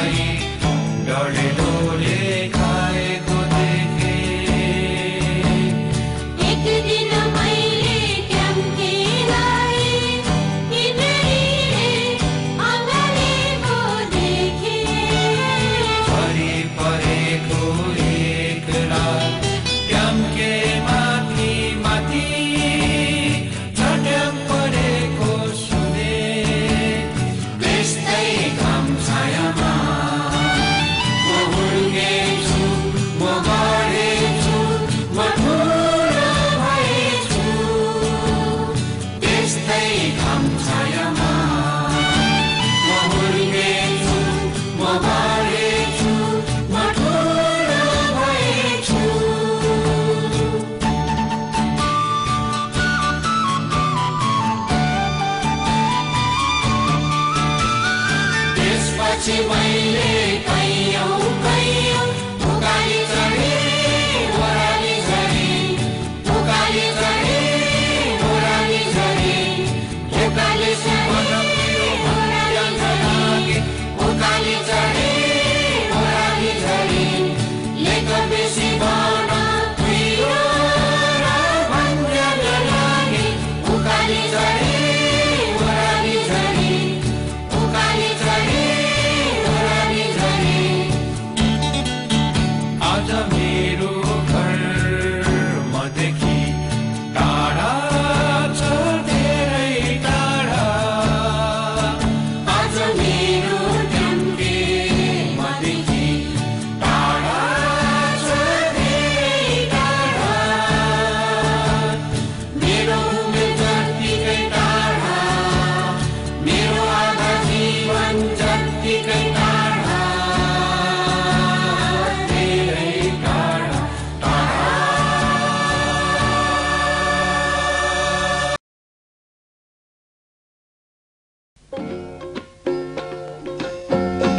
தாயி பொங்கலிட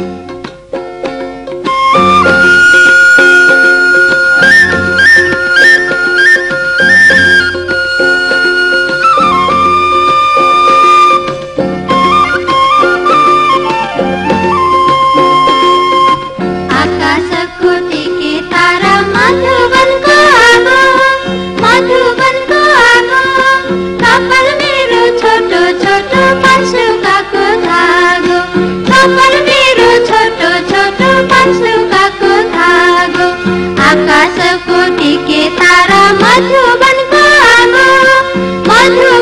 आकाशको आकाशको टिके तारा मधुवनको आगो मधुवनको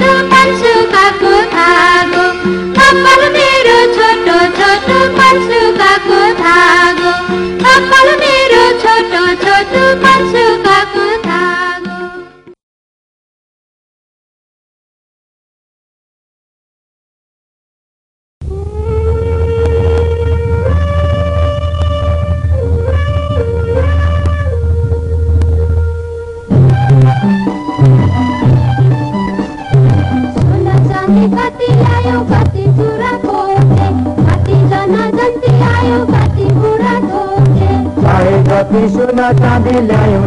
छोटो पन्सुकाको धागो मेरो छोटो छोटो पन्सुका जति सुन चाँदी ल्यायौँ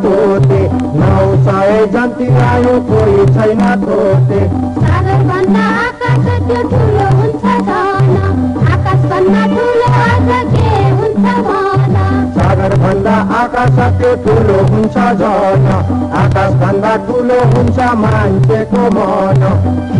पोते नौ सय जन्ती आयो कोही छैन थोते सागर भन्दा आकाश त्यो ठुलो हुन्छ धन आकाश भन्दा ठुलो आज के हुन्छ भन सागर भन्दा आकाश त्यो ठुलो हुन्छ झन। आकाश भन्दा ठुलो हुन्छ मान्छेको मन।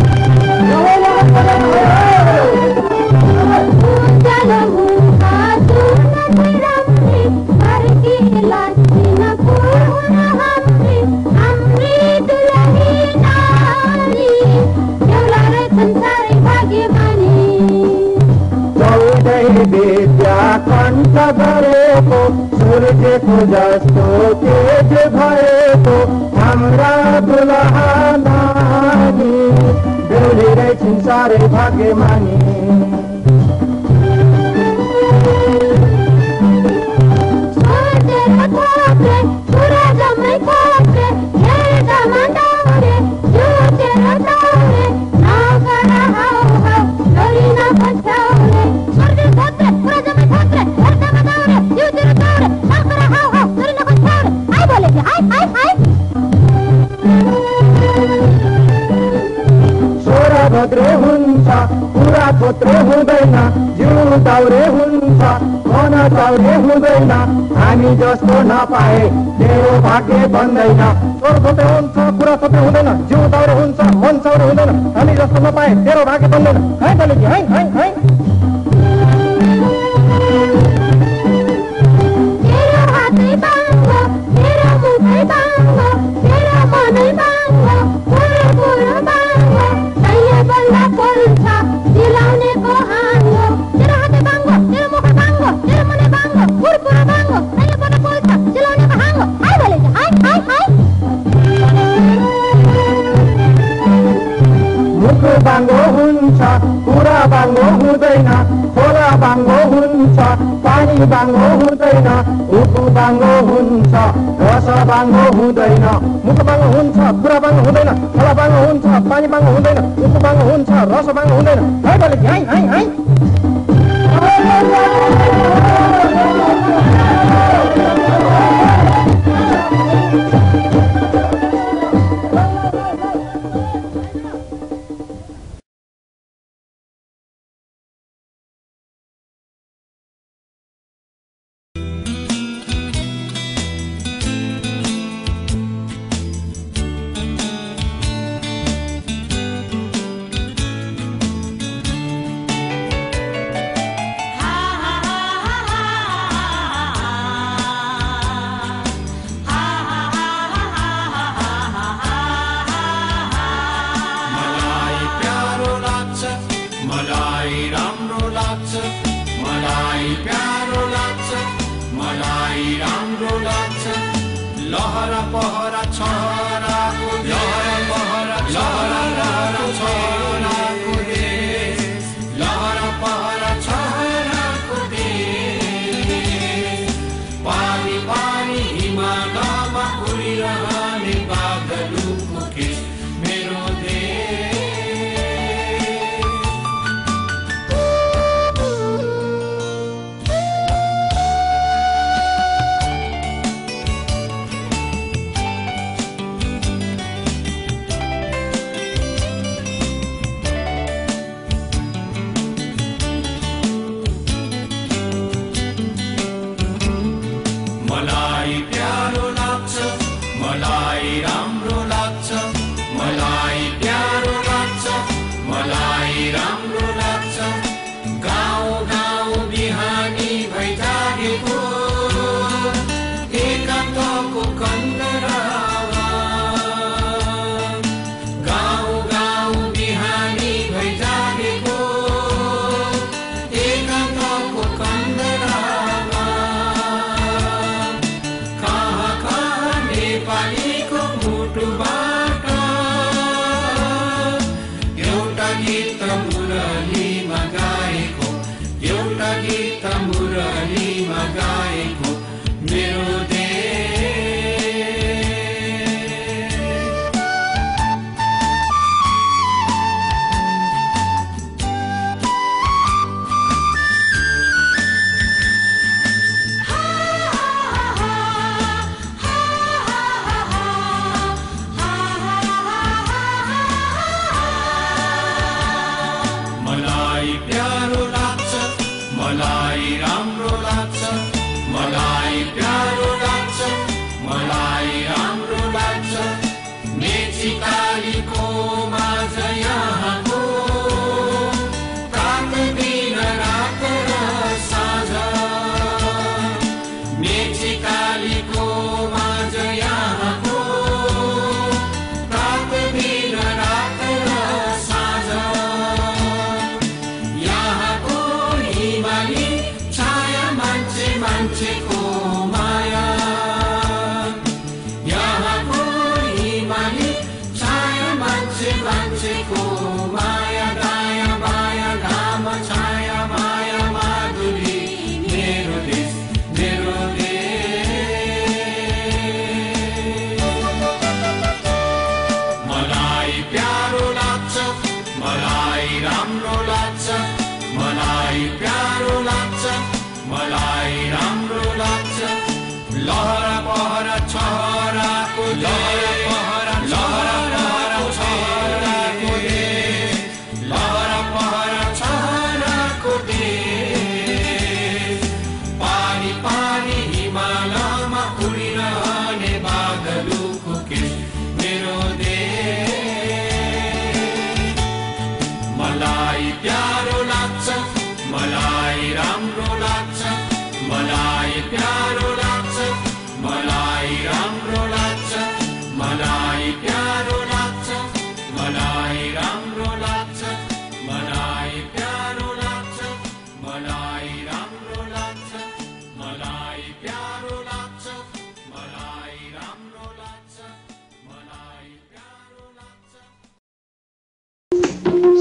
भाग्य बन्दैन छोरो छोटे हुन्छ पुरा छोटे हुँदैन जिउ दाउरे हुन्छ मन चाउरे हुँदैन। हामी जस्तो नपाए तेरो भाग्य बन्दैन। है बोले है है है। बाङ्गो हुन्छ पुरा बाङ्गो हुँदैन खोला बाङ्गो हुन्छ पानी बाङ्गो हुँदैन उखु बाङ्गो हुन्छ रस बाङ्गो हुँदैन मुख बाङ्गो हुन्छ पुरा बाङ्गो हुँदैन खोला बाङ्गो हुन्छ पानी बाङ्गो हुँदैन उखु बाङ्गो हुन्छ रस बाङ्गो हुँदैन। है। राम्रो लाग्छ लहर पहर छहराको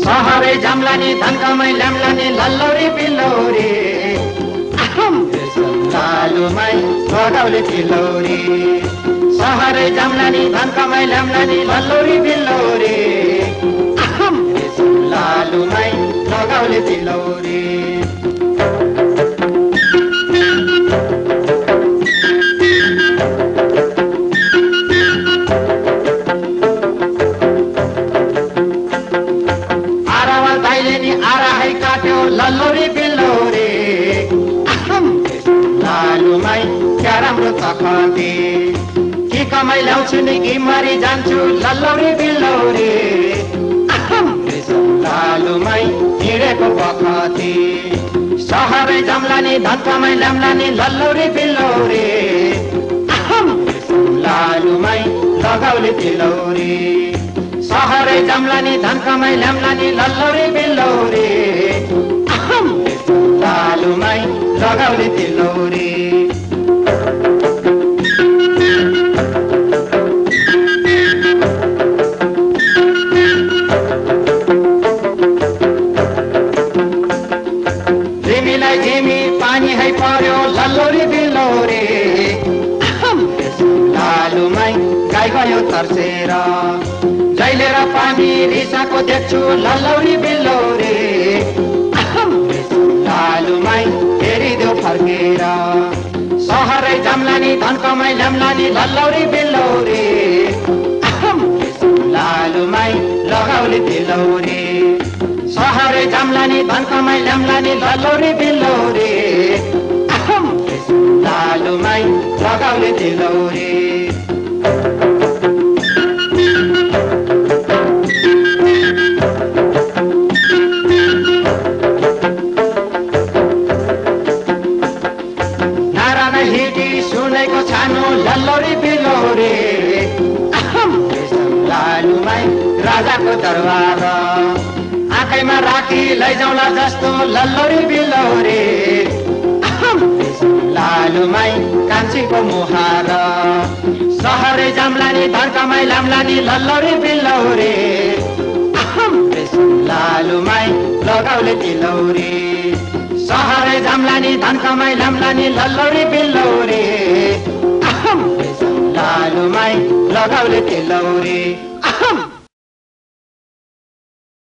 सहरै जम्लानी धनकमै ल्याम्लानी लल्लौरी आहम लालुमै बगाउले तिलौरी सहरै जम्लानी धनकमै ल्याम्लानी लल्लौरी आहम लालुमै लगाउले तिलौरी काट्यो लल्लौरी बिल्लौरी आहम लालुमै क्या राम्रो तखते कि कमाइ ल्याउँछु नि कि मरि जान्छु लल्लौरी बिल्लौरी आहम लालुमै हिँडेको बखती सहरै जम्लानी धन कमाइ ल्याम्लानी लल्लौरी बिल्लौरी आहम लालुमै लगाउले तिलौरी सहरै जम्लानी धन कमाइ ल्याम्लानी लल्लौरी बिल्लौरी आहम लालुमै लगाउले तिलौरी। ल्याम्लानी लल्लौरी बिल्लौरी आहम लालुमै लगाउली तिलौरी सहरै जम्लानी धन कमाइ ल्याम्लानी लल्लौरी बिल्लौरी आहम लालुमै लगाउली राजाको दरबार। आँखैमा राखी लैजाउला जस्तो लल्लौरी बिल्लौरी। आहम लालुमै कान्छीको मुहार। सहरै जाम्लानी धन कमाइ लाम्लानी लल्लौरी बिल्लौरी। आहम लालुमै लगाउले तिलौरी। सहरै जाम्लानी धन कमाइ लाम्लानी लल्लौरी बिल्लौरी। आहम लालुमै लगाउले तिलौरी।